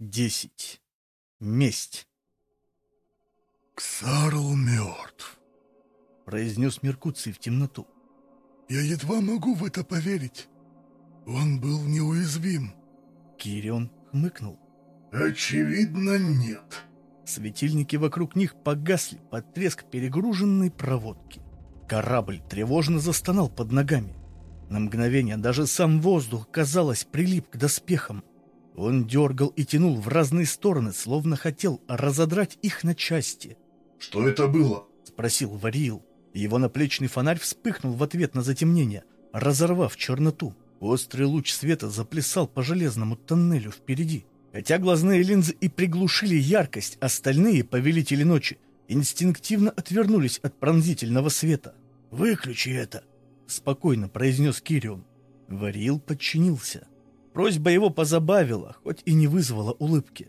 10. Месть. «Ксарл мертв», — произнес Меркуций в темноту. «Я едва могу в это поверить. Он был неуязвим». Кирион хмыкнул. «Очевидно, нет». Светильники вокруг них погасли под треск перегруженной проводки. Корабль тревожно застонал под ногами. На мгновение даже сам воздух, казалось, прилип к доспехам. Он дергал и тянул в разные стороны, словно хотел разодрать их на части. «Что это было?» — спросил Вариил. Его наплечный фонарь вспыхнул в ответ на затемнение, разорвав черноту. Острый луч света заплясал по железному тоннелю впереди. Хотя глазные линзы и приглушили яркость, остальные повелители ночи инстинктивно отвернулись от пронзительного света. «Выключи это!» — спокойно произнес Кирион. Варил подчинился. Просьба его позабавила, хоть и не вызвала улыбки.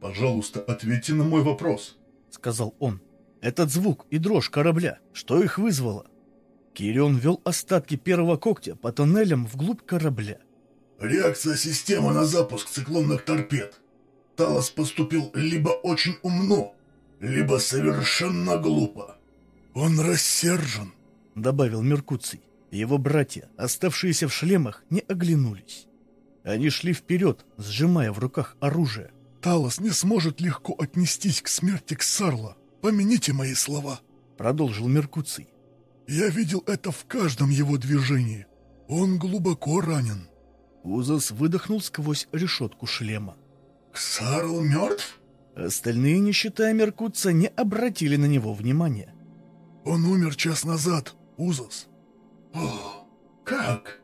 «Пожалуйста, ответьте на мой вопрос», — сказал он. «Этот звук и дрожь корабля, что их вызвало?» Кирион вел остатки первого когтя по тоннелям вглубь корабля. «Реакция системы на запуск циклонных торпед. Талос поступил либо очень умно, либо совершенно глупо. Он рассержен», — добавил Меркуций. Его братья, оставшиеся в шлемах, не оглянулись. Они шли вперед, сжимая в руках оружие. «Талос не сможет легко отнестись к смерти Ксарла. Помяните мои слова», — продолжил Меркуций. «Я видел это в каждом его движении. Он глубоко ранен». Узас выдохнул сквозь решетку шлема. «Ксарл мертв?» Остальные, не считая Меркутца, не обратили на него внимания. «Он умер час назад, Узас». «О, как?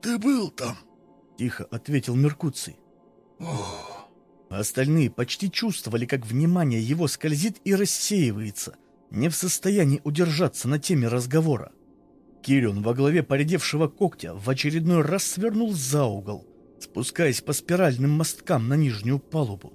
Ты был там?» — тихо ответил Меркуций. «О!» Остальные почти чувствовали, как внимание его скользит и рассеивается, не в состоянии удержаться на теме разговора. Кирион во главе поредевшего когтя в очередной раз свернул за угол, спускаясь по спиральным мосткам на нижнюю палубу.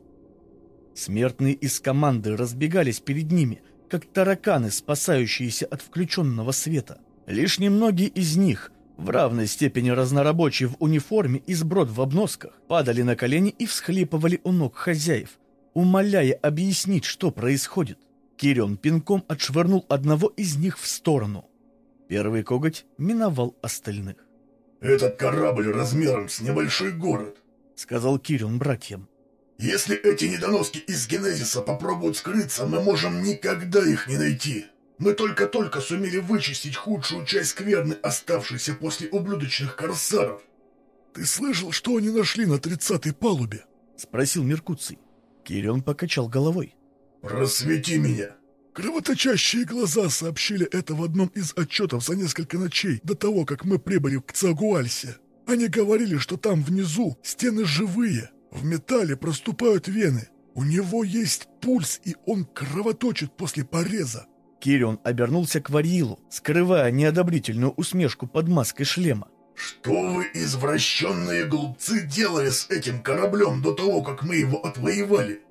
Смертные из команды разбегались перед ними, как тараканы, спасающиеся от включенного света. Лишь немногие из них — в равной степени разнорабочие в униформе и сброд в обносках падали на колени и всхлипывали у ног хозяев, умоляя объяснить, что происходит. Кирион пинком отшвырнул одного из них в сторону. Первый коготь миновал остальных. «Этот корабль размером с небольшой город», — сказал Кирион братьям. «Если эти недоноски из Генезиса попробуют скрыться, мы можем никогда их не найти». Мы только-только сумели вычистить худшую часть скверны, оставшейся после ублюдочных корсаров. Ты слышал, что они нашли на тридцатой палубе? Спросил Меркуций. Кирион покачал головой. Просвети меня. Кровоточащие глаза сообщили это в одном из отчетов за несколько ночей до того, как мы прибыли к Цагуальсе. Они говорили, что там внизу стены живые, в металле проступают вены. У него есть пульс, и он кровоточит после пореза. Кирион обернулся к Варилу, скрывая неодобрительную усмешку под маской шлема. «Что вы, извращенные глупцы, делали с этим кораблем до того, как мы его отвоевали?»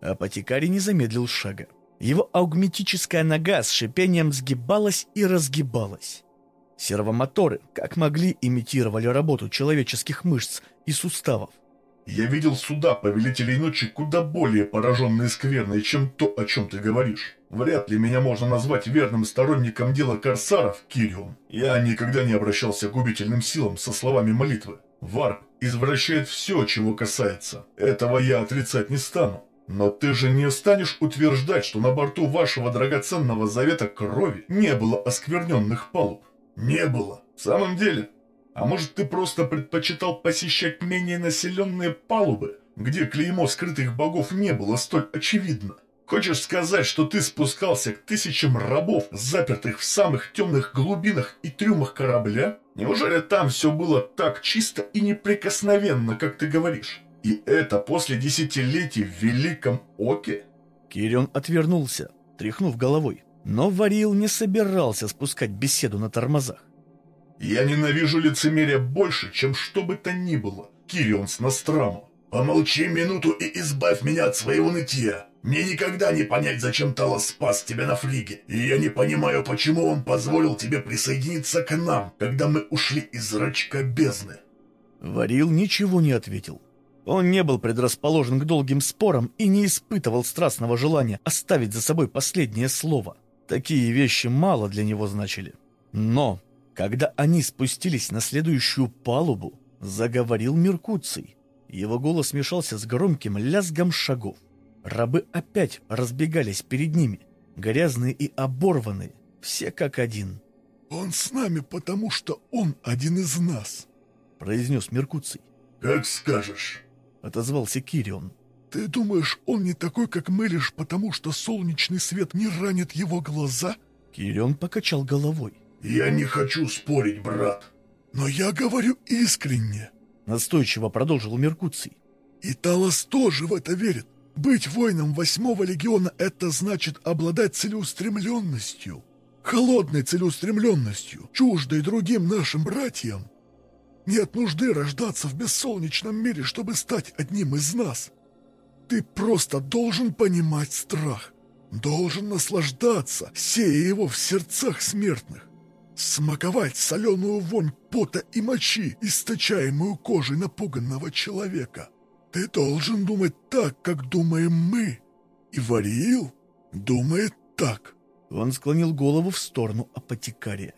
Апотекарий не замедлил шага. Его аугметическая нога с шипением сгибалась и разгибалась. Сервомоторы, как могли, имитировали работу человеческих мышц и суставов. «Я видел суда повелителей ночи куда более пораженные скверной, чем то, о чем ты говоришь. Вряд ли меня можно назвать верным сторонником дела корсаров, Кирион. Я никогда не обращался к губительным силам со словами молитвы. Варп извращает все, чего касается. Этого я отрицать не стану. Но ты же не станешь утверждать, что на борту вашего драгоценного завета крови не было оскверненных палуб? Не было. В самом деле? А может ты просто предпочитал посещать менее населенные палубы, где клеймо скрытых богов не было столь очевидно? Хочешь сказать, что ты спускался к тысячам рабов, запертых в самых темных глубинах и трюмах корабля? Неужели там все было так чисто и неприкосновенно, как ты говоришь? И это после десятилетий в Великом Оке? Кирион отвернулся, тряхнув головой. Но Варил не собирался спускать беседу на тормозах. «Я ненавижу лицемерие больше, чем что бы то ни было, Кирион с Ностраму. Помолчи минуту и избавь меня от своего нытья. Мне никогда не понять, зачем Талос спас тебя на флиге, и я не понимаю, почему он позволил тебе присоединиться к нам, когда мы ушли из зрачка бездны». Варил ничего не ответил. Он не был предрасположен к долгим спорам и не испытывал страстного желания оставить за собой последнее слово. Такие вещи мало для него значили. Но, когда они спустились на следующую палубу, заговорил Меркуций. Его голос смешался с громким лязгом шагов. Рабы опять разбегались перед ними, грязные и оборванные, все как один. «Он с нами, потому что он один из нас», — произнес Меркуций. «Как скажешь», — отозвался Кирион. «Ты думаешь, он не такой, как мы, лишь потому, что солнечный свет не ранит его глаза?» Кирион покачал головой. «Я не хочу спорить, брат». «Но я говорю искренне», — настойчиво продолжил Меркуций. «И Талос тоже в это верит. Быть воином восьмого легиона — это значит обладать целеустремленностью. Холодной целеустремленностью, чуждой другим нашим братьям. Нет нужды рождаться в бессолнечном мире, чтобы стать одним из нас. Ты просто должен понимать страх, должен наслаждаться, сея его в сердцах смертных, смаковать соленую вонь пота и мочи, источаемую кожей напуганного человека. Ты должен думать так, как думаем мы. И Вариил думает так. Он склонил голову в сторону апотекария.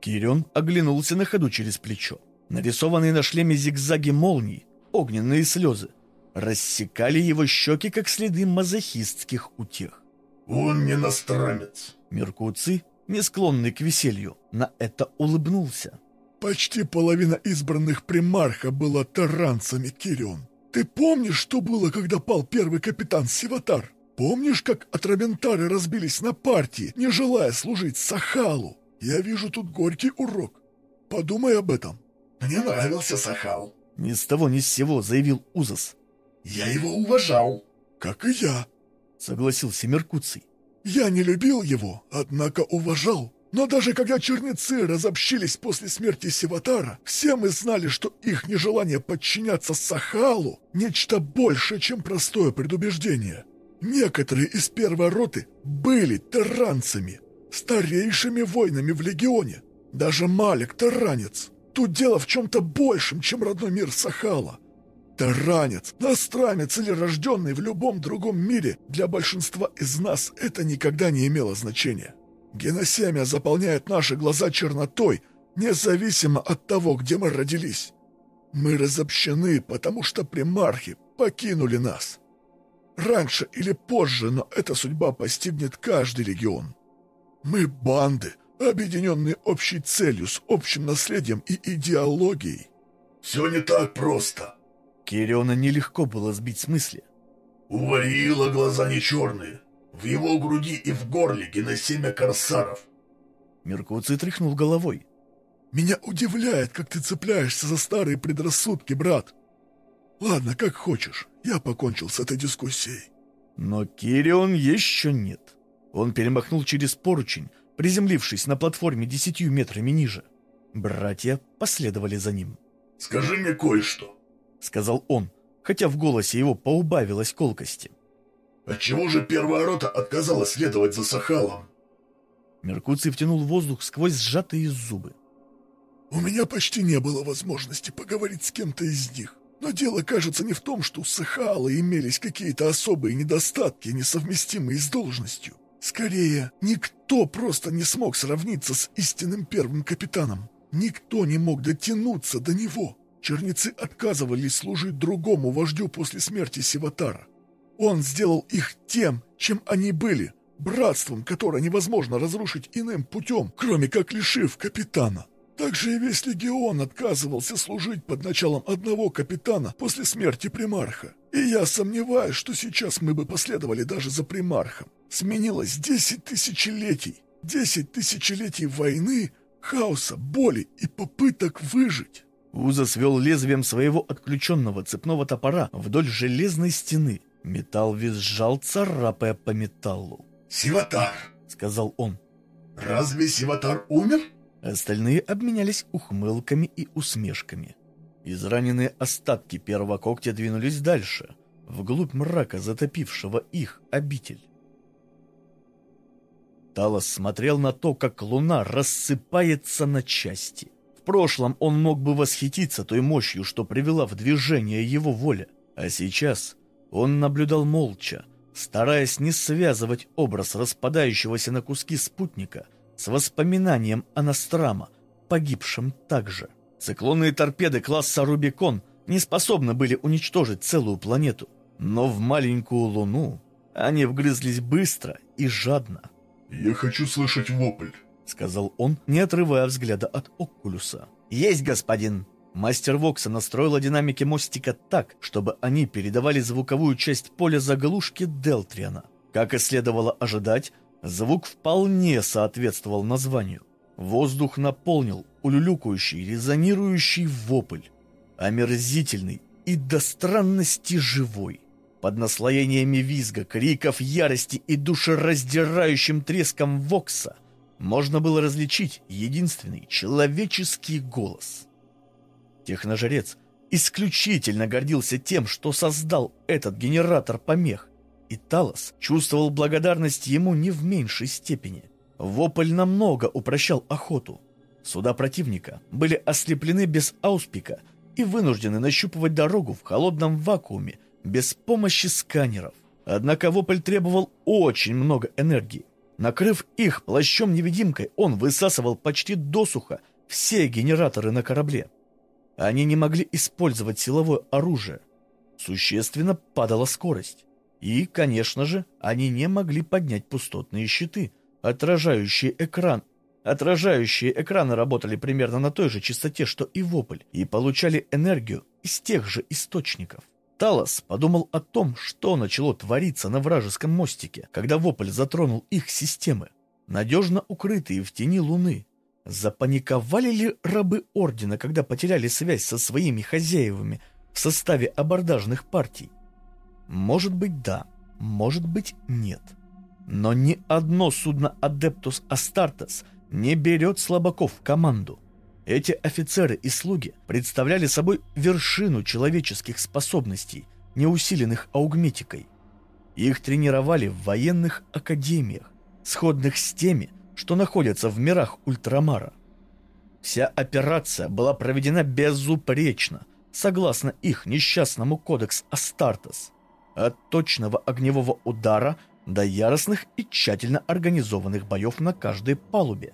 Кирион оглянулся на ходу через плечо. Нарисованные на шлеме зигзаги молний, огненные слезы, рассекали его щеки, как следы мазохистских утех. «Он не иностранец!» Меркуций, не склонный к веселью, на это улыбнулся. «Почти половина избранных примарха была таранцами, Кирион. Ты помнишь, что было, когда пал первый капитан Сиватар? Помнишь, как атраментары разбились на партии, не желая служить Сахалу? Я вижу тут горький урок. Подумай об этом». «Мне нравился Сахал», — ни с того ни с сего заявил Узас. «Я его уважал». «Как и я», — согласился Меркуций. «Я не любил его, однако уважал. Но даже когда черницы разобщились после смерти Сиватара, все мы знали, что их нежелание подчиняться Сахалу — нечто большее, чем простое предубеждение. Некоторые из первой роты были таранцами, старейшими воинами в легионе. Даже Малик — таранец. Тут дело в чем-то большем, чем родной мир Сахала. Таранец, настранец или рожденный в любом другом мире, для большинства из нас это никогда не имело значения. Геносемия заполняет наши глаза чернотой, независимо от того, где мы родились. Мы разобщены, потому что примархи покинули нас. Раньше или позже, но эта судьба постигнет каждый регион. Мы банды, объединенные общей целью, с общим наследием и идеологией. Все не так просто. Кириона нелегко было сбить с мысли. У Вариила глаза не черные. В его груди и в горле геносемя корсаров. Меркуций тряхнул головой. «Меня удивляет, как ты цепляешься за старые предрассудки, брат. Ладно, как хочешь, я покончил с этой дискуссией». Но Кирион еще нет. Он перемахнул через поручень, приземлившись на платформе десятью метрами ниже. Братья последовали за ним. «Скажи мне кое-что», — сказал он, хотя в голосе его поубавилось колкости. Отчего же первая рота отказалась следовать за Сахалом? Меркуций втянул воздух сквозь сжатые зубы. У меня почти не было возможности поговорить с кем-то из них. Но дело, кажется, не в том, что у Сахала имелись какие-то особые недостатки, несовместимые с должностью. Скорее, никто просто не смог сравниться с истинным первым капитаном. Никто не мог дотянуться до него. Черницы отказывались служить другому вождю после смерти Сиватара. Он сделал их тем, чем они были, братством, которое невозможно разрушить иным путем, кроме как лишив капитана. Также и весь легион отказывался служить под началом одного капитана после смерти примарха. И я сомневаюсь, что сейчас мы бы последовали даже за примархом. Сменилось десять тысячелетий. Десять тысячелетий войны, хаоса, боли и попыток выжить. Уза свел лезвием своего отключенного цепного топора вдоль железной стены, Металл визжал, царапая по металлу. «Сиватар!» — сказал он. «Разве Сиватар умер?» Остальные обменялись ухмылками и усмешками. Израненные остатки первого когтя двинулись дальше, вглубь мрака, затопившего их обитель. Талос смотрел на то, как луна рассыпается на части. Прошлом он мог бы восхититься той мощью, что привела в движение его воля. А сейчас он наблюдал молча, стараясь не связывать образ распадающегося на куски спутника с воспоминанием о Настрама, погибшем также. Циклонные торпеды класса «Рубикон» не способны были уничтожить целую планету, но в маленькую Луну они вгрызлись быстро и жадно. «Я хочу слышать вопль», — сказал он, не отрывая взгляда от Окулюса. «Есть, господин!» Мастер Вокса настроила динамики мостика так, чтобы они передавали звуковую часть поля заглушки Делтриана. Как и следовало ожидать, звук вполне соответствовал названию. Воздух наполнил улюлюкающий, резонирующий вопль, омерзительный и до странности живой. Под наслоениями визга, криков ярости и душераздирающим треском Вокса можно было различить единственный человеческий голос — Техножрец исключительно гордился тем, что создал этот генератор помех, и Талос чувствовал благодарность ему не в меньшей степени. Вопль намного упрощал охоту. Суда противника были ослеплены без ауспика и вынуждены нащупывать дорогу в холодном вакууме без помощи сканеров. Однако вопль требовал очень много энергии. Накрыв их плащом-невидимкой, он высасывал почти досуха все генераторы на корабле. Они не могли использовать силовое оружие. Существенно падала скорость. И, конечно же, они не могли поднять пустотные щиты, отражающие экран. Отражающие экраны работали примерно на той же частоте, что и вопль, и получали энергию из тех же источников. Талос подумал о том, что начало твориться на вражеском мостике, когда вопль затронул их системы, надежно укрытые в тени Луны, Запаниковали ли рабы Ордена, когда потеряли связь со своими хозяевами в составе абордажных партий? Может быть, да, может быть, нет. Но ни одно судно Адептус Астартес не берет слабаков в команду. Эти офицеры и слуги представляли собой вершину человеческих способностей, не усиленных аугметикой. Их тренировали в военных академиях, сходных с теми, что находятся в мирах Ультрамара. Вся операция была проведена безупречно, согласно их несчастному кодекс Астартес, от точного огневого удара до яростных и тщательно организованных боев на каждой палубе,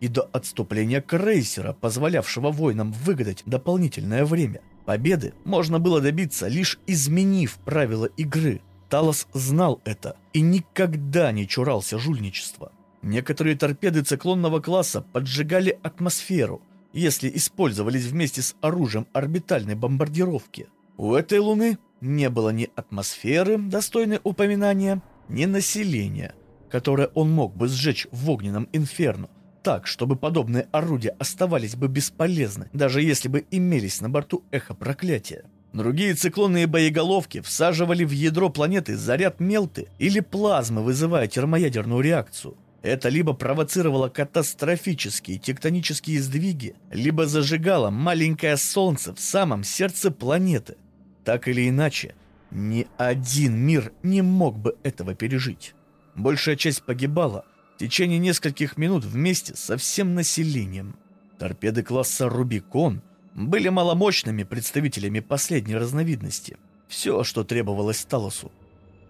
и до отступления крейсера, позволявшего воинам выгадать дополнительное время. Победы можно было добиться, лишь изменив правила игры. Талос знал это и никогда не чурался жульничества. Некоторые торпеды циклонного класса поджигали атмосферу, если использовались вместе с оружием орбитальной бомбардировки. У этой Луны не было ни атмосферы, достойной упоминания, ни населения, которое он мог бы сжечь в огненном инферно, так, чтобы подобные орудия оставались бы бесполезны, даже если бы имелись на борту эхо проклятия. Другие циклонные боеголовки всаживали в ядро планеты заряд мелты или плазмы, вызывая термоядерную реакцию. Это либо провоцировало катастрофические тектонические сдвиги, либо зажигало маленькое солнце в самом сердце планеты. Так или иначе, ни один мир не мог бы этого пережить. Большая часть погибала течение нескольких минут вместе со всем населением. Торпеды класса «Рубикон» были маломощными представителями последней разновидности. Все, что требовалось Талосу.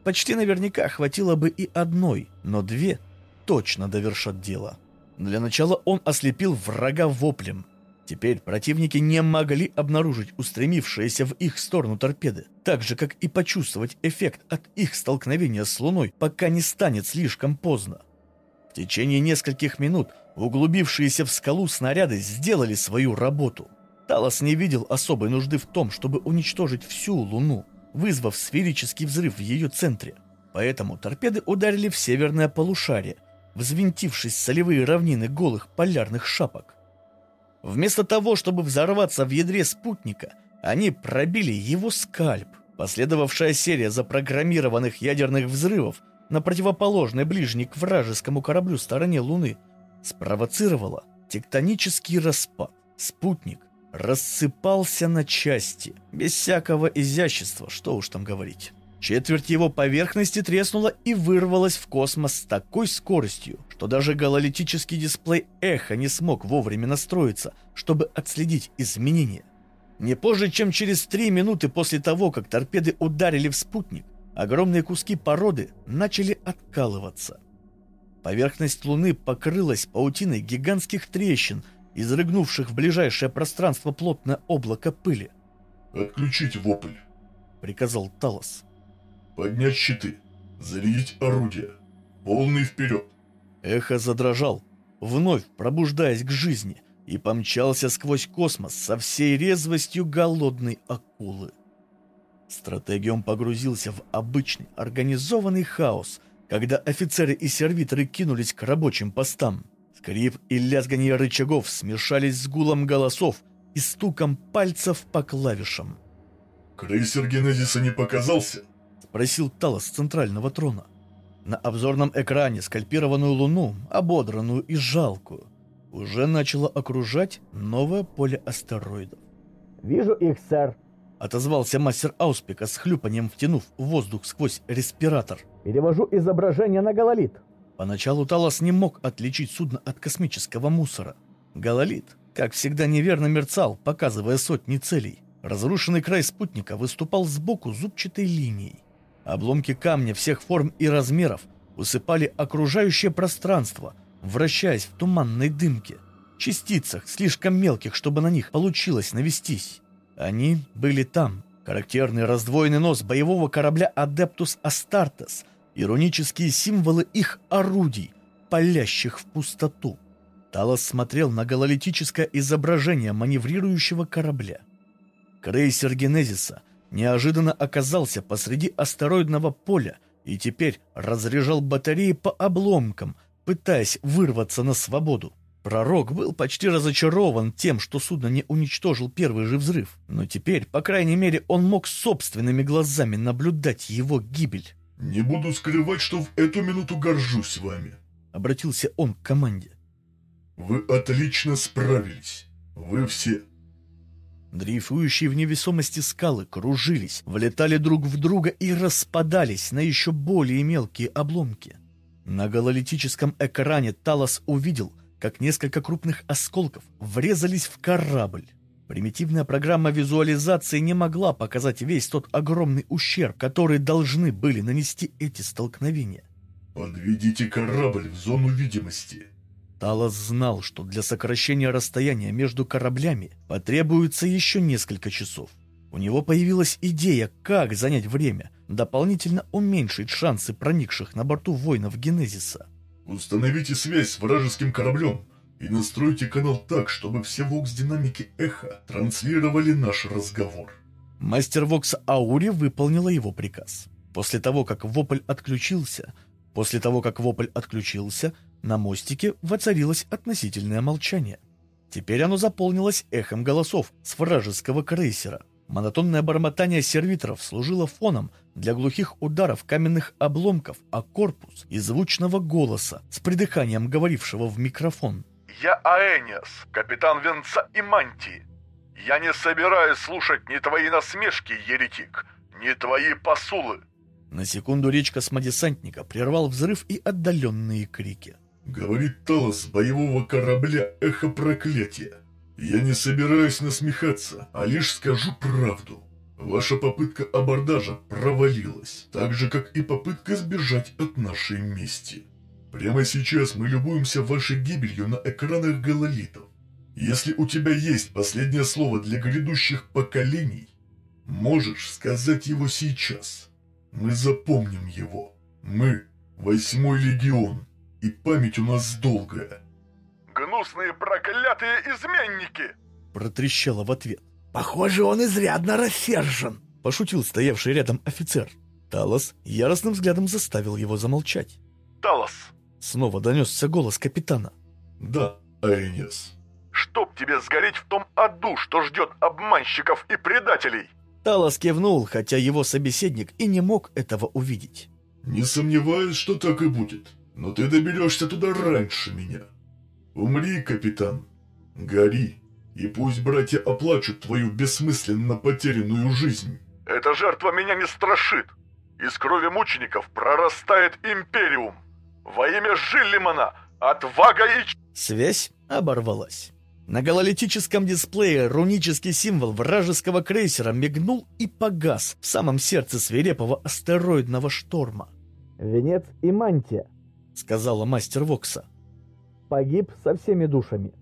Почти наверняка хватило бы и одной, но две – точно довершат дело. Для начала он ослепил врага воплем. Теперь противники не могли обнаружить устремившиеся в их сторону торпеды, так же, как и почувствовать эффект от их столкновения с Луной, пока не станет слишком поздно. В течение нескольких минут углубившиеся в скалу снаряды сделали свою работу. Талос не видел особой нужды в том, чтобы уничтожить всю Луну, вызвав сферический взрыв в ее центре. Поэтому торпеды ударили в северное полушарие, взвинтившись солевые равнины голых полярных шапок. Вместо того, чтобы взорваться в ядре спутника, они пробили его скальп. Последовавшая серия запрограммированных ядерных взрывов на противоположной ближней к вражескому кораблю стороне Луны спровоцировала тектонический распад. Спутник рассыпался на части, без всякого изящества, что уж там говорить. Четверть его поверхности треснула и вырвалась в космос с такой скоростью, что даже гололитический дисплей эхо не смог вовремя настроиться, чтобы отследить изменения. Не позже, чем через три минуты после того, как торпеды ударили в спутник, огромные куски породы начали откалываться. Поверхность Луны покрылась паутиной гигантских трещин, изрыгнувших в ближайшее пространство плотное облако пыли. «Отключить вопль», — приказал Талос. «Поднять щиты, зарядить орудия, полный вперед». Эхо задрожал, вновь пробуждаясь к жизни, и помчался сквозь космос со всей резвостью голодной акулы. Стратегиум погрузился в обычный организованный хаос, когда офицеры и сервиторы кинулись к рабочим постам. Скрип и лязганье рычагов смешались с гулом голосов и стуком пальцев по клавишам. «Крейсер Генезиса не показался?» — спросил Талос с центрального трона. На обзорном экране скальпированную луну, ободранную и жалкую, уже начало окружать новое поле астероидов. «Вижу их, сэр», — отозвался мастер Ауспика с хлюпанием, втянув воздух сквозь респиратор. «Перевожу изображение на гололит». Поначалу Талос не мог отличить судно от космического мусора. Гололит, как всегда, неверно мерцал, показывая сотни целей. Разрушенный край спутника выступал сбоку зубчатой линией. Обломки камня всех форм и размеров усыпали окружающее пространство, вращаясь в туманной дымке, частицах, слишком мелких, чтобы на них получилось навестись. Они были там. Характерный раздвоенный нос боевого корабля «Адептус Астартес», иронические символы их орудий, палящих в пустоту. Талос смотрел на гололитическое изображение маневрирующего корабля. Крейсер Генезиса неожиданно оказался посреди астероидного поля и теперь разряжал батареи по обломкам, пытаясь вырваться на свободу. Пророк был почти разочарован тем, что судно не уничтожил первый же взрыв, но теперь, по крайней мере, он мог собственными глазами наблюдать его гибель. «Не буду скрывать, что в эту минуту горжусь вами», — обратился он к команде. «Вы отлично справились. Вы все. Дрейфующие в невесомости скалы кружились, влетали друг в друга и распадались на еще более мелкие обломки. На гололитическом экране Талос увидел, как несколько крупных осколков врезались в корабль. Примитивная программа визуализации не могла показать весь тот огромный ущерб, который должны были нанести эти столкновения. «Подведите корабль в зону видимости», Талос знал, что для сокращения расстояния между кораблями потребуется еще несколько часов. У него появилась идея, как занять время, дополнительно уменьшить шансы проникших на борту воинов Генезиса. «Установите связь с вражеским кораблем и настройте канал так, чтобы все вокс-динамики эхо транслировали наш разговор». Мастер Вокса Аури выполнила его приказ. После того, как вопль отключился, после того, как вопль отключился, на мостике воцарилось относительное молчание. Теперь оно заполнилось эхом голосов с вражеского крейсера. Монотонное бормотание сервиторов служило фоном для глухих ударов каменных обломков о корпус и звучного голоса с придыханием говорившего в микрофон. «Я Аэниас, капитан Венца и Мантии. Я не собираюсь слушать ни твои насмешки, еретик, ни твои посулы». На секунду речь космодесантника прервал взрыв и отдаленные крики. Говорит Талос боевого корабля «Эхо проклятия». Я не собираюсь насмехаться, а лишь скажу правду. Ваша попытка абордажа провалилась, так же, как и попытка сбежать от нашей мести. Прямо сейчас мы любуемся вашей гибелью на экранах гололитов. Если у тебя есть последнее слово для грядущих поколений, можешь сказать его сейчас. Мы запомним его. Мы – Восьмой Легион и память у нас долгая. «Гнусные проклятые изменники!» Протрещало в ответ. «Похоже, он изрядно рассержен!» Пошутил стоявший рядом офицер. Талос яростным взглядом заставил его замолчать. «Талос!» Снова донесся голос капитана. «Да, Айнес». «Чтоб тебе сгореть в том аду, что ждет обманщиков и предателей!» Талос кивнул, хотя его собеседник и не мог этого увидеть. «Не сомневаюсь, что так и будет но ты доберешься туда раньше меня. Умри, капитан, гори, и пусть братья оплачут твою бессмысленно потерянную жизнь. Эта жертва меня не страшит. Из крови мучеников прорастает Империум. Во имя Жилимана, отвага и... Связь оборвалась. На гололитическом дисплее рунический символ вражеского крейсера мигнул и погас в самом сердце свирепого астероидного шторма. «Венец и мантия», — сказала мастер Вокса. «Погиб со всеми душами».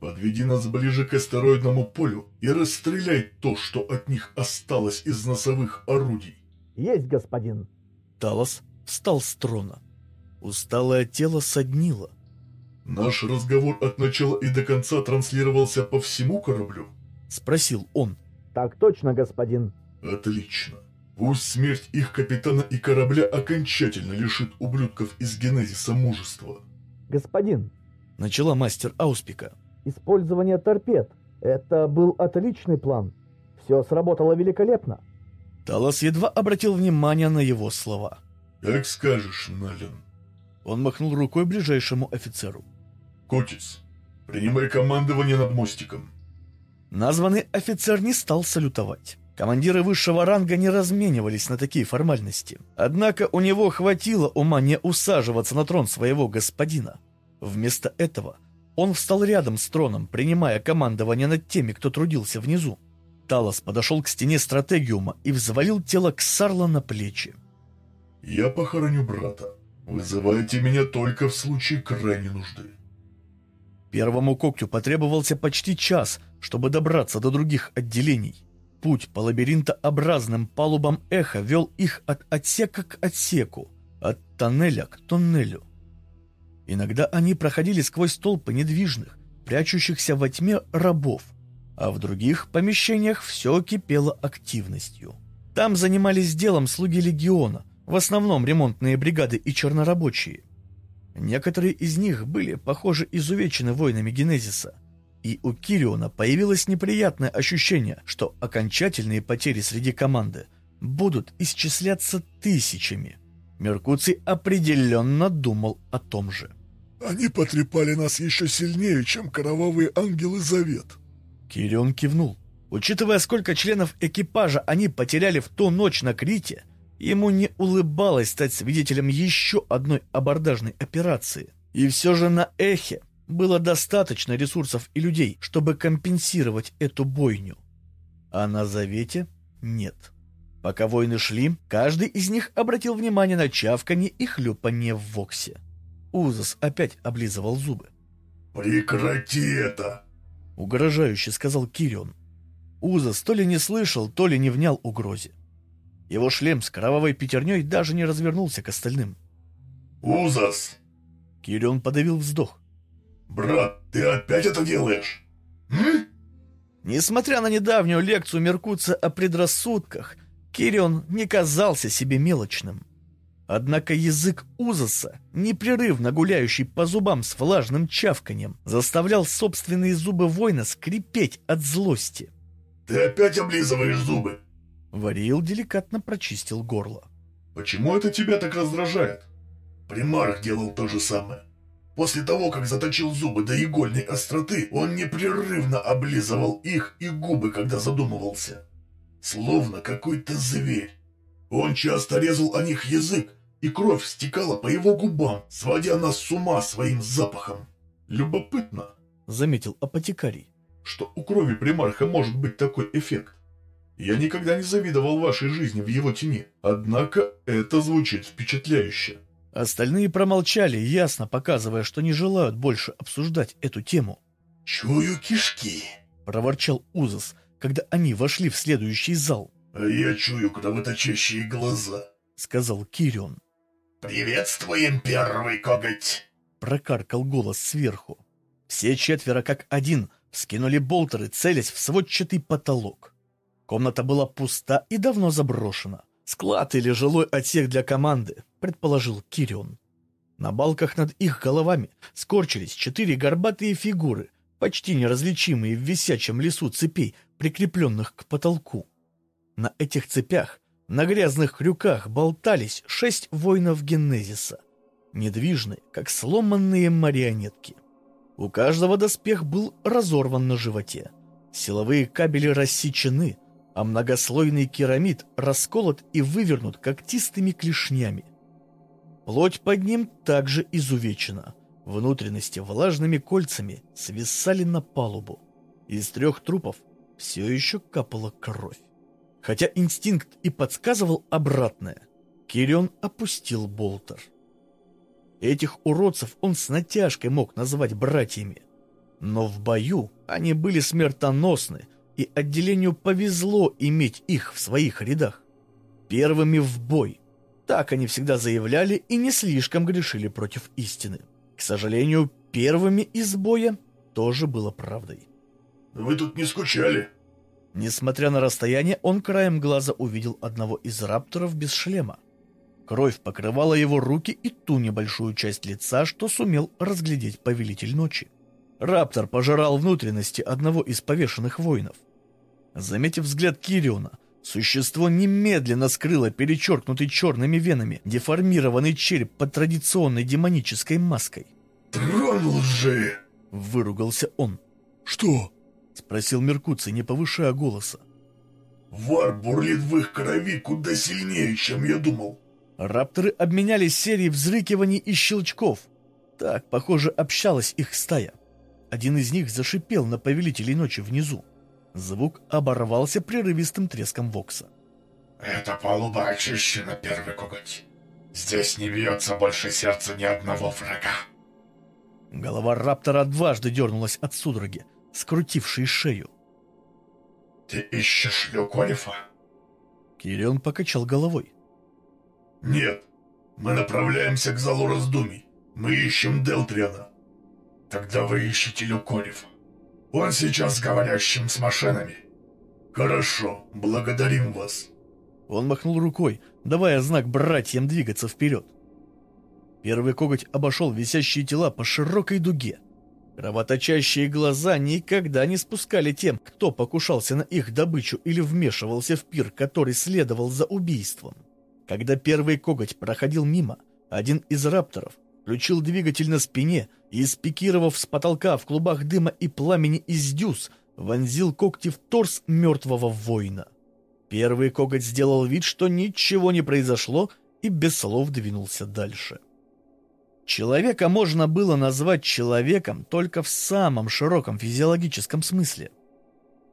«Подведи нас ближе к астероидному полю и расстреляй то, что от них осталось из носовых орудий». «Есть, господин». Талос встал с трона. Усталое тело соднило. «Наш разговор от начала и до конца транслировался по всему кораблю?» — спросил он. «Так точно, господин». «Отлично. Пусть смерть их капитана и корабля окончательно лишит ублюдков из Генезиса мужества». «Господин», — начала мастер Ауспика. «Использование торпед. Это был отличный план. Все сработало великолепно». Талос едва обратил внимание на его слова. «Как скажешь, Нален». Он махнул рукой ближайшему офицеру. «Котис, принимай командование над мостиком». Названный офицер не стал салютовать. Командиры высшего ранга не разменивались на такие формальности. Однако у него хватило ума не усаживаться на трон своего господина. Вместо этого он встал рядом с троном, принимая командование над теми, кто трудился внизу. Талос подошел к стене стратегиума и взвалил тело Ксарла на плечи. «Я похороню брата. Вызывайте меня только в случае крайней нужды». Первому когтю потребовался почти час, чтобы добраться до других отделений. Путь по лабиринтообразным палубам эха вел их от отсека к отсеку, от тоннеля к тоннелю. Иногда они проходили сквозь толпы недвижных, прячущихся во тьме рабов, а в других помещениях все кипело активностью. Там занимались делом слуги легиона, в основном ремонтные бригады и чернорабочие. Некоторые из них были, похоже, изувечены войнами Генезиса, и у Кириона появилось неприятное ощущение, что окончательные потери среди команды будут исчисляться тысячами. Меркуций определенно думал о том же. «Они потрепали нас еще сильнее, чем кровавые ангелы Завет». Кирион кивнул. Учитывая, сколько членов экипажа они потеряли в ту ночь на Крите, ему не улыбалось стать свидетелем еще одной абордажной операции. И все же на Эхе было достаточно ресурсов и людей, чтобы компенсировать эту бойню. А на Завете нет. Пока войны шли, каждый из них обратил внимание на чавканье и хлюпанье в воксе. Узас опять облизывал зубы. «Прекрати это!» — угрожающе сказал Кирион. Узас то ли не слышал, то ли не внял угрозе. Его шлем с кровавой пятерней даже не развернулся к остальным. «Узас!» Кирион подавил вздох. «Брат, ты опять это делаешь?» М? Несмотря на недавнюю лекцию Меркуца о предрассудках, Кирион не казался себе мелочным. Однако язык Узаса, непрерывно гуляющий по зубам с влажным чавканьем, заставлял собственные зубы воина скрипеть от злости. «Ты опять облизываешь зубы!» Вариил деликатно прочистил горло. «Почему это тебя так раздражает?» Примарх делал то же самое. После того, как заточил зубы до игольной остроты, он непрерывно облизывал их и губы, когда задумывался. Словно какой-то зверь. Он часто резал о них язык, и кровь стекала по его губам, сводя нас с ума своим запахом. Любопытно, Заметил апотекарий. что у крови примарха может быть такой эффект. Я никогда не завидовал вашей жизни в его тени, однако это звучит впечатляюще. Остальные промолчали, ясно показывая, что не желают больше обсуждать эту тему. «Чую кишки», — проворчал Узас, когда они вошли в следующий зал, а я чую кровоточащие глаза. — сказал Кирион. «Приветствуем, первый коготь!» — прокаркал голос сверху. Все четверо, как один, вскинули болтеры, целясь в сводчатый потолок. Комната была пуста и давно заброшена. Склад или жилой отсек для команды, предположил Кирион. На балках над их головами скорчились четыре горбатые фигуры, почти неразличимые в висячем лесу цепей, прикрепленных к потолку. На этих цепях, на грязных крюках болтались шесть воинов Генезиса, недвижные, как сломанные марионетки. У каждого доспех был разорван на животе. Силовые кабели рассечены, а многослойный керамид расколот и вывернут когтистыми клешнями. Плоть под ним также изувечена. Внутренности влажными кольцами свисали на палубу. Из трех трупов все еще капала кровь. Хотя инстинкт и подсказывал обратное, Кирион опустил болтер. Этих уродцев он с натяжкой мог назвать братьями. Но в бою они были смертоносны, и отделению повезло иметь их в своих рядах. Первыми в бой. Так они всегда заявляли и не слишком грешили против истины. К сожалению, первыми из боя тоже было правдой. «Вы тут не скучали?» Несмотря на расстояние, он краем глаза увидел одного из рапторов без шлема. Кровь покрывала его руки и ту небольшую часть лица, что сумел разглядеть повелитель ночи. Раптор пожирал внутренности одного из повешенных воинов. Заметив взгляд Кириона, существо немедленно скрыло перечеркнутый черными венами деформированный череп под традиционной демонической маской. «Тронул же!» — выругался он. «Что?» — спросил Меркуций, не повышая голоса. «Вар бурлит в их крови куда сильнее, чем я думал. Рапторы обменялись серией взрыкиваний и щелчков. Так, похоже, общалась их стая. Один из них зашипел на повелителей ночи внизу. Звук оборвался прерывистым треском Вокса. «Это палуба очищена, первый коготь. Здесь не бьется больше сердца ни одного врага». Голова Раптора дважды дернулась от судороги, скрутившей шею. «Ты ищешь Люкорифа?» Кирион покачал головой. «Нет, мы направляемся к залу раздумий. Мы ищем Делтриана». «Тогда вы ищете Люкорифа. Он сейчас говорящим с машинами». «Хорошо, благодарим вас». Он махнул рукой, давая знак братьям двигаться вперед. Первый коготь обошел висящие тела по широкой дуге. Кровоточащие глаза никогда не спускали тем, кто покушался на их добычу или вмешивался в пир, который следовал за убийством. Когда первый коготь проходил мимо, один из рапторов включил двигатель на спине и, спикировав с потолка в клубах дыма и пламени из дюз, вонзил когти в торс мертвого воина. Первый коготь сделал вид, что ничего не произошло, и без слов двинулся дальше. Человека можно было назвать человеком только в самом широком физиологическом смысле.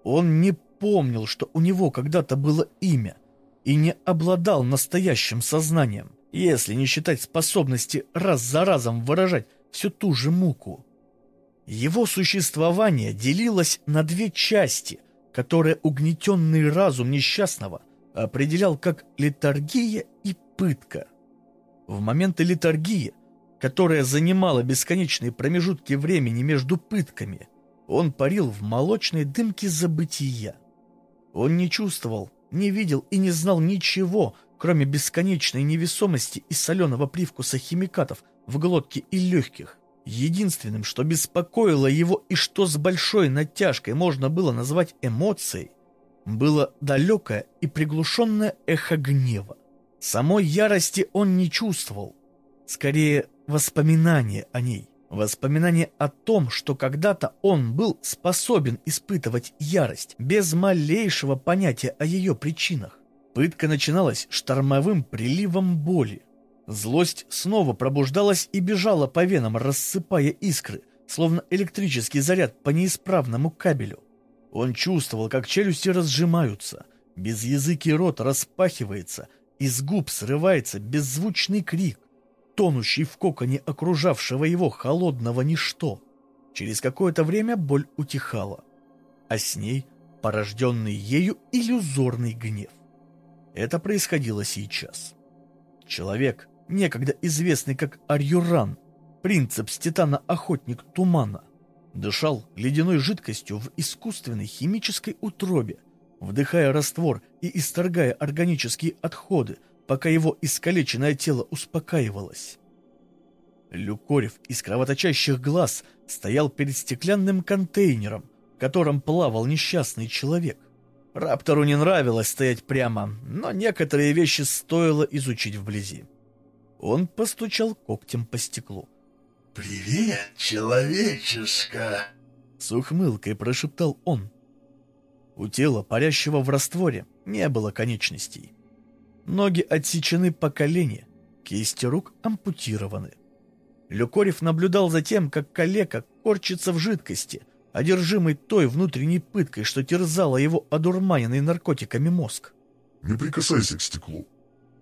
Он не помнил, что у него когда-то было имя, и не обладал настоящим сознанием, если не считать способности раз за разом выражать всю ту же муку. Его существование делилось на две части, которые угнетенный разум несчастного определял как литургия и пытка. В моменты литургии, которая занимала бесконечные промежутки времени между пытками, он парил в молочной дымке забытия. Он не чувствовал не видел и не знал ничего, кроме бесконечной невесомости и соленого привкуса химикатов в глотке и легких. Единственным, что беспокоило его и что с большой натяжкой можно было назвать эмоцией, было далекое и приглушенное эхо гнева. Самой ярости он не чувствовал, скорее воспоминания о ней. Воспоминание о том, что когда-то он был способен испытывать ярость без малейшего понятия о ее причинах. Пытка начиналась штормовым приливом боли. Злость снова пробуждалась и бежала по венам, рассыпая искры, словно электрический заряд по неисправному кабелю. Он чувствовал, как челюсти разжимаются, безязыкий рот распахивается, из губ срывается беззвучный крик тонущий в коконе окружавшего его холодного ничто. Через какое-то время боль утихала, а с ней порожденный ею иллюзорный гнев. Это происходило сейчас. Человек, некогда известный как Арьюран, принцепс Титана-охотник Тумана, дышал ледяной жидкостью в искусственной химической утробе, вдыхая раствор и исторгая органические отходы, пока его искалеченное тело успокаивалось. Люкорев из кровоточащих глаз стоял перед стеклянным контейнером, в котором плавал несчастный человек. Раптору не нравилось стоять прямо, но некоторые вещи стоило изучить вблизи. Он постучал когтем по стеклу. «Привет, человечишка!» С ухмылкой прошептал он. У тела, парящего в растворе, не было конечностей. Ноги отсечены по колени, кисти рук ампутированы. Люкорев наблюдал за тем, как калека корчится в жидкости, одержимый той внутренней пыткой, что терзала его одурманенный наркотиками мозг. «Не прикасайся к стеклу».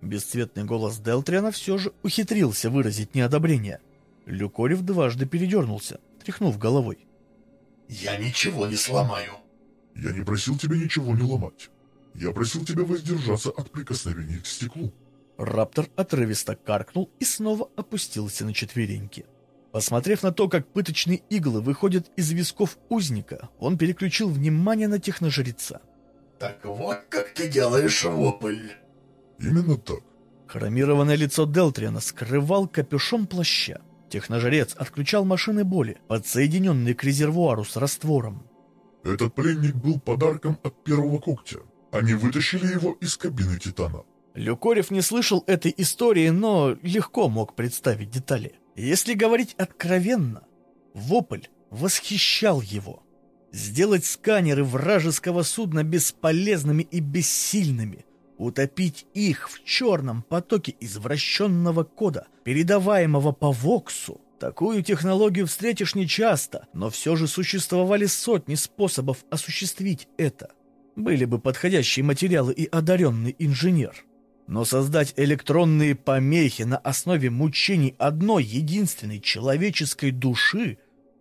Бесцветный голос Делтриана все же ухитрился выразить неодобрение. Люкорев дважды передернулся, тряхнув головой. «Я ничего не сломаю». «Я не просил тебя ничего не ломать. Я просил тебя воздержаться от прикосновений к стеклу». Раптор отрывисто каркнул и снова опустился на четвереньки. Посмотрев на то, как пыточные иглы выходят из висков узника, он переключил внимание на техножреца. «Так вот как ты делаешь вопль!» «Именно так». Хромированное лицо Делтриана скрывал капюшон плаща. Техножрец отключал машины боли, подсоединенные к резервуару с раствором. «Этот пленник был подарком от первого когтя. Они вытащили его из кабины Титана. Люкорев не слышал этой истории, но легко мог представить детали. Если говорить откровенно, вопль восхищал его. Сделать сканеры вражеского судна бесполезными и бессильными, утопить их в черном потоке извращенного кода, передаваемого по Воксу. Такую технологию встретишь нечасто, но все же существовали сотни способов осуществить это. Были бы подходящие материалы и одаренный инженер. Но создать электронные помехи на основе мучений одной единственной человеческой души,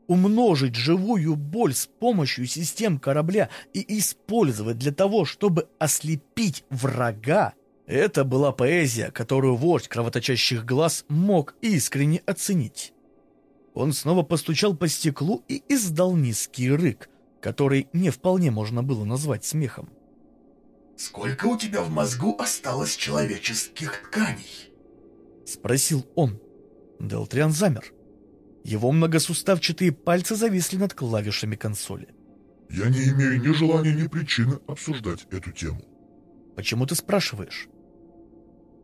умножить живую боль с помощью систем корабля и использовать для того, чтобы ослепить врага, это была поэзия, которую вождь кровоточащих глаз мог искренне оценить. Он снова постучал по стеклу и издал низкий рык, который не вполне можно было назвать смехом. «Сколько у тебя в мозгу осталось человеческих тканей?» — спросил он. Делтриан замер. Его многосуставчатые пальцы зависли над клавишами консоли. «Я не имею ни желания, ни причины обсуждать эту тему». «Почему ты спрашиваешь?»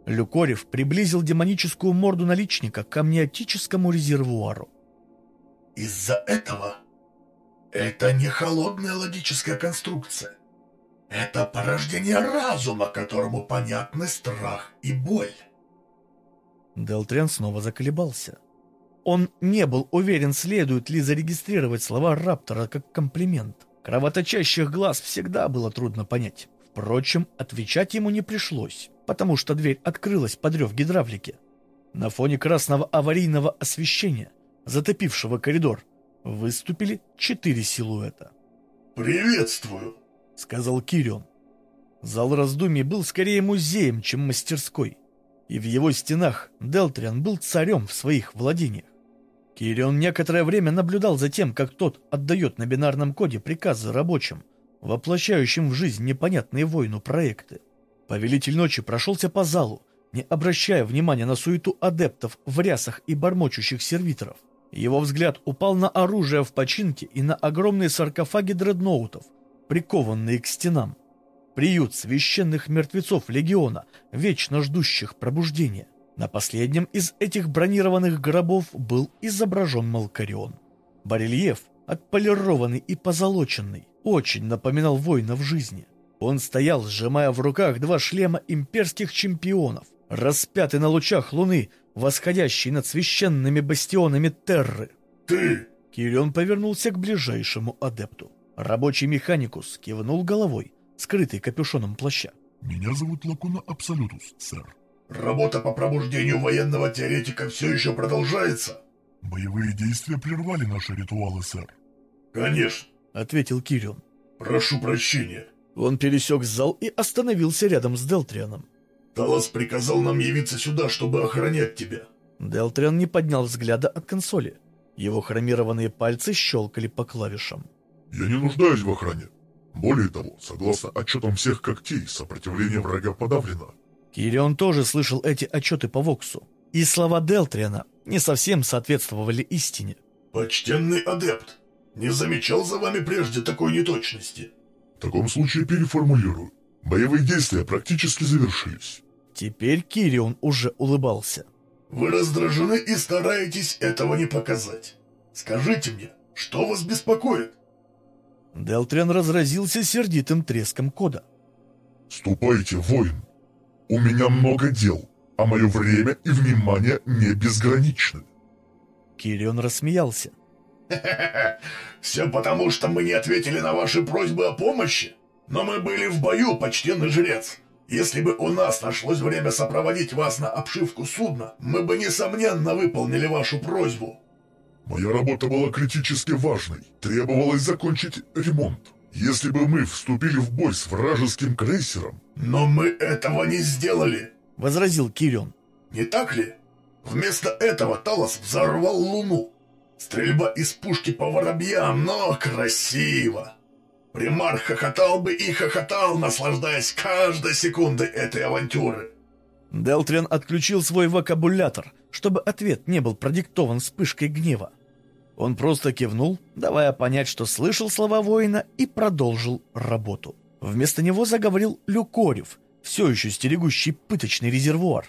Люкорев приблизил демоническую морду наличника к амниотическому резервуару. «Из-за этого это не холодная логическая конструкция. Это порождение разума, которому понятны страх и боль. Делтриан снова заколебался. Он не был уверен, следует ли зарегистрировать слова Раптора как комплимент. Кровоточащих глаз всегда было трудно понять. Впрочем, отвечать ему не пришлось, потому что дверь открылась под рев гидравлики. На фоне красного аварийного освещения, затопившего коридор, выступили четыре силуэта. «Приветствую!» — сказал Кирион. Зал раздумий был скорее музеем, чем мастерской, и в его стенах Делтриан был царем в своих владениях. Кирион некоторое время наблюдал за тем, как тот отдает на бинарном коде приказы рабочим, воплощающим в жизнь непонятные войну проекты. Повелитель ночи прошелся по залу, не обращая внимания на суету адептов в рясах и бормочущих сервиторов. Его взгляд упал на оружие в починке и на огромные саркофаги дредноутов, прикованные к стенам. Приют священных мертвецов легиона, вечно ждущих пробуждения. На последнем из этих бронированных гробов был изображен Малкарион. Барельеф, отполированный и позолоченный, очень напоминал воина в жизни. Он стоял, сжимая в руках два шлема имперских чемпионов, распятый на лучах луны, восходящий над священными бастионами Терры. «Ты!» Кирион повернулся к ближайшему адепту. Рабочий механикус кивнул головой, скрытый капюшоном плаща. «Меня зовут Лакуна Абсолютус, сэр». «Работа по пробуждению военного теоретика все еще продолжается?» «Боевые действия прервали наши ритуалы, сэр». «Конечно», — ответил Кирион. «Прошу прощения». Он пересек зал и остановился рядом с Делтрианом. «Талас приказал нам явиться сюда, чтобы охранять тебя». Делтриан не поднял взгляда от консоли. Его хромированные пальцы щелкали по клавишам. Я не нуждаюсь в охране. Более того, согласно отчетам всех когтей, сопротивление врага подавлено. Кирион тоже слышал эти отчеты по Воксу. И слова Делтриана не совсем соответствовали истине. «Почтенный адепт, не замечал за вами прежде такой неточности?» В таком случае переформулирую. Боевые действия практически завершились. Теперь Кирион уже улыбался. «Вы раздражены и стараетесь этого не показать. Скажите мне, что вас беспокоит?» Делтриан разразился сердитым треском кода. «Ступайте, воин. У меня много дел, а мое время и внимание не безграничны». Кирион рассмеялся. Все потому, что мы не ответили на ваши просьбы о помощи. Но мы были в бою, почтенный жрец. Если бы у нас нашлось время сопроводить вас на обшивку судна, мы бы, несомненно, выполнили вашу просьбу. Моя работа была критически важной. Требовалось закончить ремонт. Если бы мы вступили в бой с вражеским крейсером... Но мы этого не сделали, — возразил Кирион. Не так ли? Вместо этого Талос взорвал Луну. Стрельба из пушки по воробьям, но красиво. Примар хохотал бы и хохотал, наслаждаясь каждой секундой этой авантюры. Делтриан отключил свой вокабулятор, чтобы ответ не был продиктован вспышкой гнева. Он просто кивнул, давая понять, что слышал слова воина, и продолжил работу. Вместо него заговорил Люкорев, все еще стерегущий пыточный резервуар.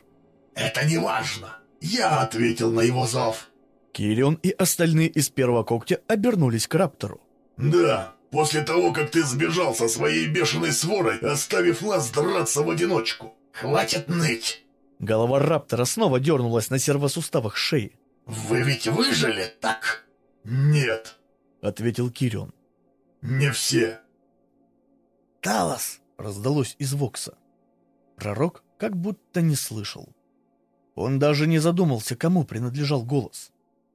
«Это не важно. Я ответил на его зов». Кирион и остальные из первого когтя обернулись к Раптору. «Да, после того, как ты сбежал со своей бешеной сворой, оставив нас драться в одиночку. Хватит ныть!» Голова Раптора снова дернулась на сервосуставах шеи. «Вы ведь выжили, так?» «Нет», — ответил Кирион. «Не все». «Талос!» — раздалось из Вокса. Пророк как будто не слышал. Он даже не задумался, кому принадлежал голос.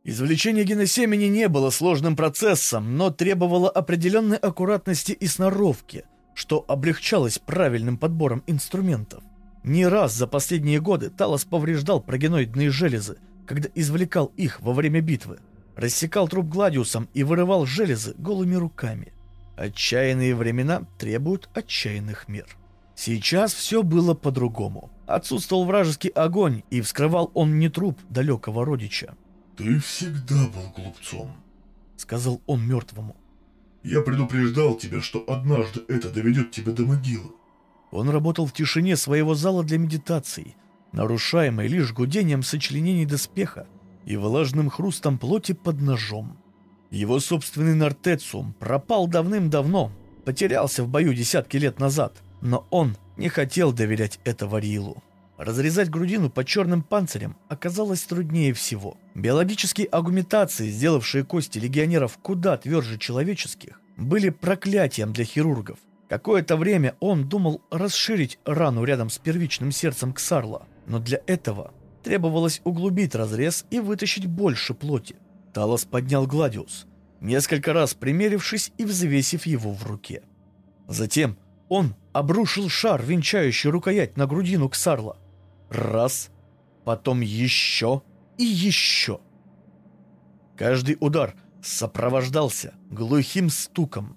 Извлечение геносемени не было сложным процессом, но требовало определенной аккуратности и сноровки, что облегчалось правильным подбором инструментов. Не раз за последние годы Талос повреждал прогеноидные железы, когда извлекал их во время битвы, рассекал труп гладиусом и вырывал железы голыми руками. Отчаянные времена требуют отчаянных мер. Сейчас все было по-другому. Отсутствовал вражеский огонь, и вскрывал он не труп далекого родича. «Ты всегда был глупцом», — сказал он мертвому. «Я предупреждал тебя, что однажды это доведет тебя до могилы». Он работал в тишине своего зала для медитации, нарушаемой лишь гудением сочленений доспеха и влажным хрустом плоти под ножом. Его собственный нортециум пропал давным-давно, потерялся в бою десятки лет назад, но он не хотел доверять это Варилу. Разрезать грудину под черным панцирем оказалось труднее всего. Биологические агументации, сделавшие кости легионеров куда тверже человеческих, были проклятием для хирургов. Какое-то время он думал расширить рану рядом с первичным сердцем Ксарла, но для этого требовалось углубить разрез и вытащить больше плоти. Талос поднял Гладиус, несколько раз примерившись и взвесив его в руке. Затем он обрушил шар, венчающий рукоять на грудину Ксарла. Раз, потом еще и еще. Каждый удар сопровождался глухим стуком.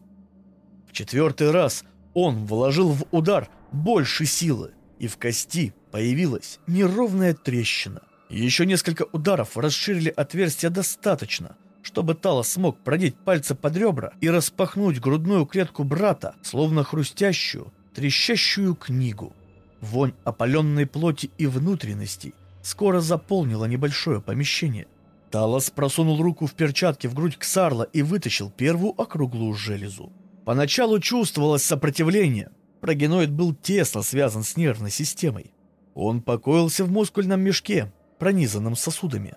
В четвертый раз он вложил в удар больше силы, и в кости появилась неровная трещина. Еще несколько ударов расширили отверстие достаточно, чтобы Талос смог продеть пальцы под ребра и распахнуть грудную клетку брата, словно хрустящую, трещащую книгу. Вонь опаленной плоти и внутренностей скоро заполнила небольшое помещение. Талос просунул руку в перчатки в грудь Ксарла и вытащил первую округлую железу. Поначалу чувствовалось сопротивление. Прогеноид был тесно связан с нервной системой. Он покоился в мускульном мешке, пронизанном сосудами.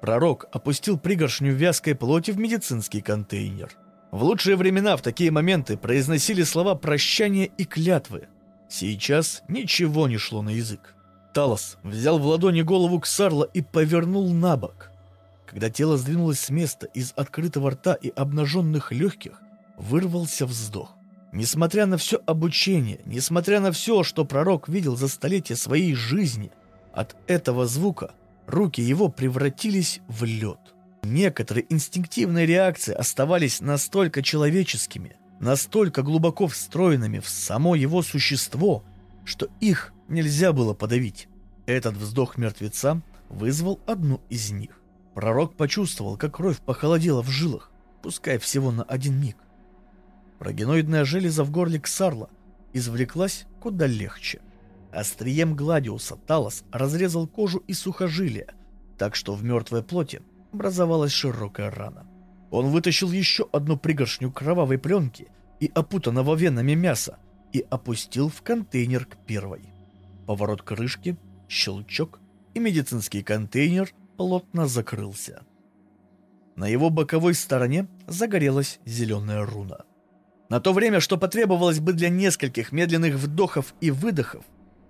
Пророк опустил пригоршню вязкой плоти в медицинский контейнер. В лучшие времена в такие моменты произносили слова прощания и клятвы. Сейчас ничего не шло на язык. Талос взял в ладони голову Ксарла и повернул на бок. Когда тело сдвинулось с места, из открытого рта и обнаженных легких вырвался вздох. Несмотря на все обучение, несмотря на все, что пророк видел за столетия своей жизни, от этого звука руки его превратились в лед. Некоторые инстинктивные реакции оставались настолько человеческими, настолько глубоко встроенными в само его существо, что их нельзя было подавить. Этот вздох мертвеца вызвал одну из них. Пророк почувствовал, как кровь похолодела в жилах, пускай всего на один миг. Прогеноидная железа в горле Ксарла извлеклась куда легче. Острием Гладиуса Талос разрезал кожу и сухожилия, так что в мертвой плоти образовалась широкая рана. Он вытащил еще одну пригоршню кровавой пленки и опутанного венами мяса и опустил в контейнер к первой. Поворот крышки, щелчок, и медицинский контейнер плотно закрылся. На его боковой стороне загорелась зеленая руна. На то время, что потребовалось бы для нескольких медленных вдохов и выдохов,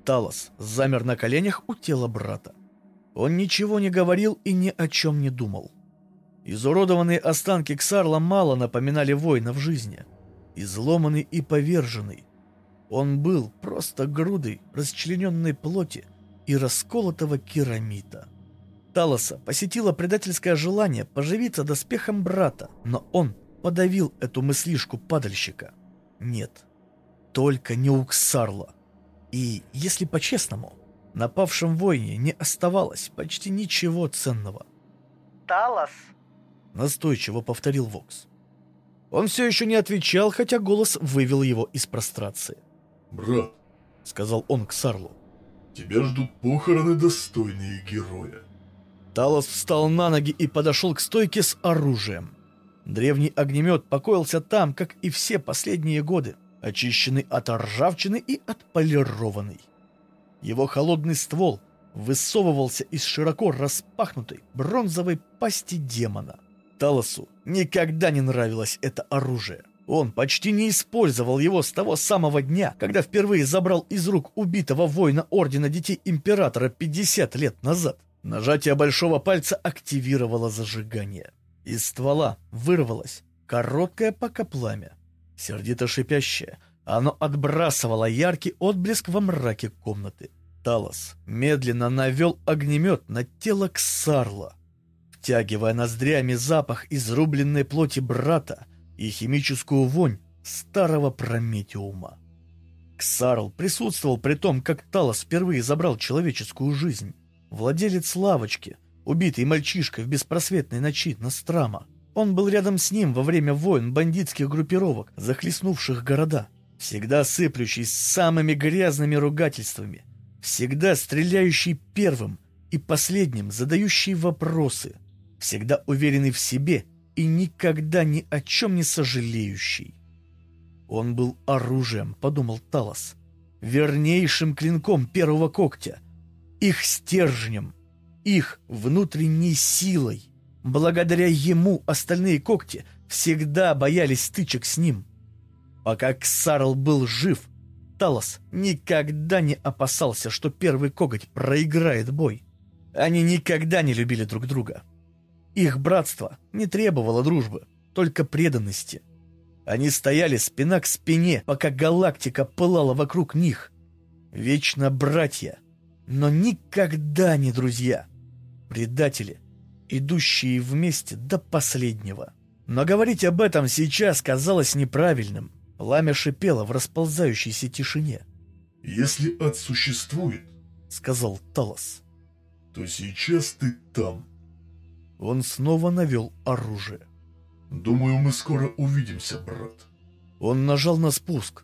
Талос замер на коленях у тела брата. Он ничего не говорил и ни о чем не думал. Изуродованные останки Ксарла мало напоминали воина в жизни. Изломанный и поверженный. Он был просто грудой расчлененной плоти и расколотого керамита. Талоса посетило предательское желание поживиться доспехом брата, но он подавил эту мыслишку падальщика. Нет, только не у Ксарла. И, если по-честному, на павшем воине не оставалось почти ничего ценного. «Талос!» — настойчиво повторил Вокс. Он все еще не отвечал, хотя голос вывел его из прострации. «Брат», — сказал он к Сарлу, — «тебя ждут похороны достойные героя». Талос встал на ноги и подошел к стойке с оружием. Древний огнемет покоился там, как и все последние годы, очищенный от ржавчины и отполированный. Его холодный ствол высовывался из широко распахнутой бронзовой пасти демона. Талосу никогда не нравилось это оружие. Он почти не использовал его с того самого дня, когда впервые забрал из рук убитого воина Ордена Детей Императора 50 лет назад. Нажатие большого пальца активировало зажигание. Из ствола вырвалось короткое пока пламя. Сердито шипящее, оно отбрасывало яркий отблеск во мраке комнаты. Талос медленно навел огнемет на тело Ксарла. Втягивая ноздрями запах изрубленной плоти брата и химическую вонь старого Прометиума. Ксарл присутствовал при том, как Талос впервые забрал человеческую жизнь. Владелец лавочки, убитый мальчишкой в беспросветной ночи Настрама. Он был рядом с ним во время войн бандитских группировок, захлестнувших города, всегда сыплющий самыми грязными ругательствами, всегда стреляющий первым и последним задающий вопросы, всегда уверенный в себе и никогда ни о чем не сожалеющий. Он был оружием, подумал Талос, вернейшим клинком первого когтя — их стержнем, их внутренней силой. Благодаря ему остальные когти всегда боялись стычек с ним. Пока Ксарл был жив, Талос никогда не опасался, что первый коготь проиграет бой. Они никогда не любили друг друга. Их братство не требовало дружбы, только преданности. Они стояли спина к спине, пока галактика пылала вокруг них. Вечно братья, но никогда не друзья. Предатели, идущие вместе до последнего. Но говорить об этом сейчас казалось неправильным. Пламя шипело в расползающейся тишине. «Если ад существует, — сказал Талос, — то сейчас ты там». Он снова навел оружие. «Думаю, мы скоро увидимся, брат». Он нажал на спуск.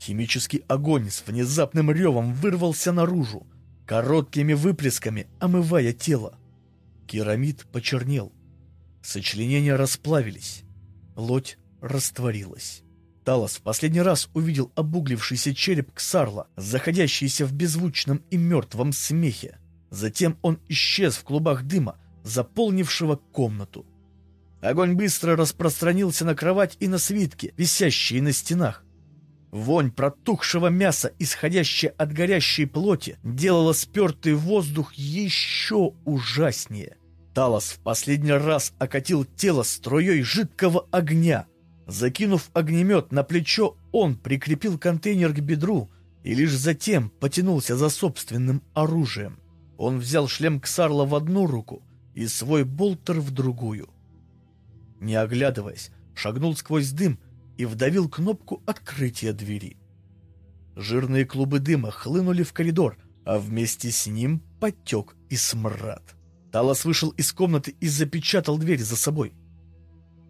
Химический огонь с внезапным ревом вырвался наружу, короткими выплесками омывая тело. Керамид почернел. Сочленения расплавились. Плоть растворилась. Талос в последний раз увидел обуглившийся череп Ксарла, заходящийся в беззвучном и мертвом смехе. Затем он исчез в клубах дыма, заполнившего комнату. Огонь быстро распространился на кровать и на свитки, висящие на стенах. Вонь протухшего мяса, исходящая от горящей плоти, делала спертый воздух еще ужаснее. Талос в последний раз окатил тело струей жидкого огня. Закинув огнемет на плечо, он прикрепил контейнер к бедру и лишь затем потянулся за собственным оружием. Он взял шлем Ксарла в одну руку и свой болтер в другую. Не оглядываясь, шагнул сквозь дым и вдавил кнопку открытия двери. Жирные клубы дыма хлынули в коридор, а вместе с ним потек и смрад. Талос вышел из комнаты и запечатал дверь за собой.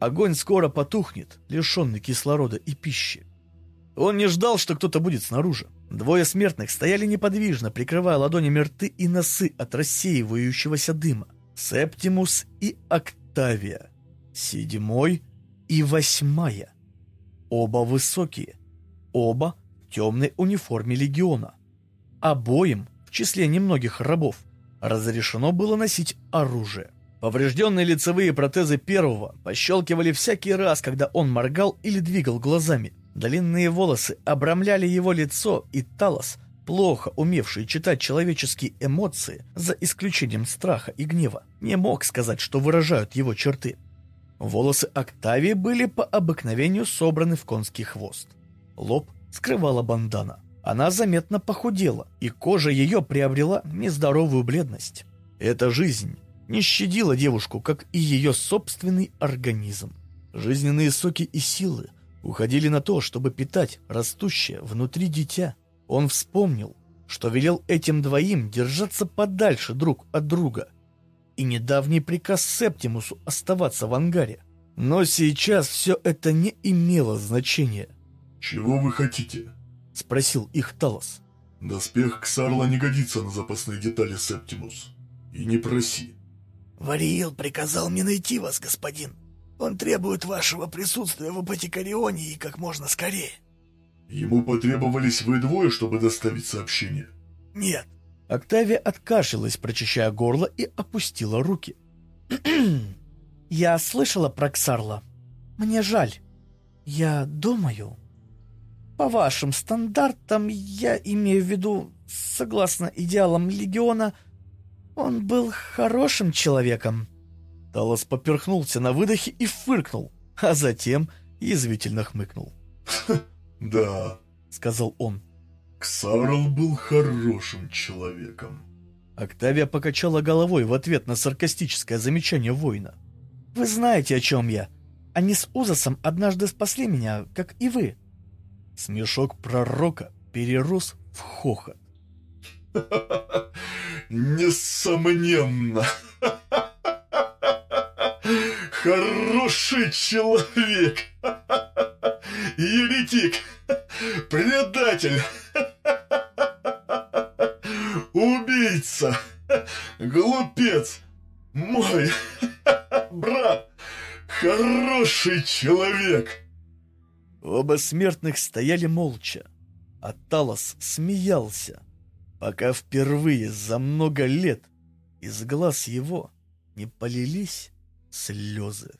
Огонь скоро потухнет, лишенный кислорода и пищи. Он не ждал, что кто-то будет снаружи. Двое смертных стояли неподвижно, прикрывая ладонями рты и носы от рассеивающегося дыма. Септимус и Октавия. Седьмой и восьмая. Оба высокие, оба в темной униформе легиона. Обоим, в числе немногих рабов, разрешено было носить оружие. Поврежденные лицевые протезы первого пощелкивали всякий раз, когда он моргал или двигал глазами. Длинные волосы обрамляли его лицо, и Талос, плохо умевший читать человеческие эмоции, за исключением страха и гнева, не мог сказать, что выражают его черты. Волосы Октавии были по обыкновению собраны в конский хвост. Лоб скрывала бандана. Она заметно похудела, и кожа ее приобрела нездоровую бледность. Эта жизнь не щадила девушку, как и ее собственный организм. Жизненные соки и силы уходили на то, чтобы питать растущее внутри дитя. Он вспомнил, что велел этим двоим держаться подальше друг от друга, и недавний приказ Септимусу оставаться в ангаре. Но сейчас все это не имело значения. «Чего вы хотите?» — спросил их Талос. «Доспех Ксарла не годится на запасные детали, Септимус. И не проси». «Вариил приказал мне найти вас, господин. Он требует вашего присутствия в Апотекарионе и как можно скорее». «Ему потребовались вы двое, чтобы доставить сообщение?» «Нет, Октавия откашлялась, прочищая горло, и опустила руки. «Я слышала про Ксарла. Мне жаль. Я думаю... По вашим стандартам, я имею в виду, согласно идеалам Легиона, он был хорошим человеком». Талос поперхнулся на выдохе и фыркнул, а затем язвительно хмыкнул. «Да», — сказал он, Ксарл был хорошим человеком. Октавия покачала головой в ответ на саркастическое замечание воина. «Вы знаете, о чем я. Они с Узасом однажды спасли меня, как и вы». Смешок пророка перерос в хохот. «Несомненно! Хороший человек! Еретик! Предатель! Убийца! Глупец! Мой брат! Хороший человек!» Оба смертных стояли молча, а Талос смеялся, пока впервые за много лет из глаз его не полились слезы.